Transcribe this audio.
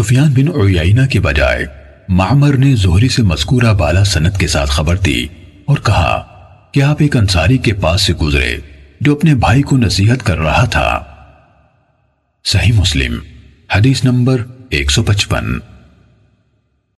سفیان بن عیینہ کے بجائے معمر نے زہری سے مذکورہ بالا سنت کے ساتھ خبر دی اور کہا کہ آپ ایک انصاری کے پاس سے گزرے جو اپنے بھائی کو نصیحت کر رہا تھا۔ صحیح مسلم، حدیث نمبر ایک سو پچپن۔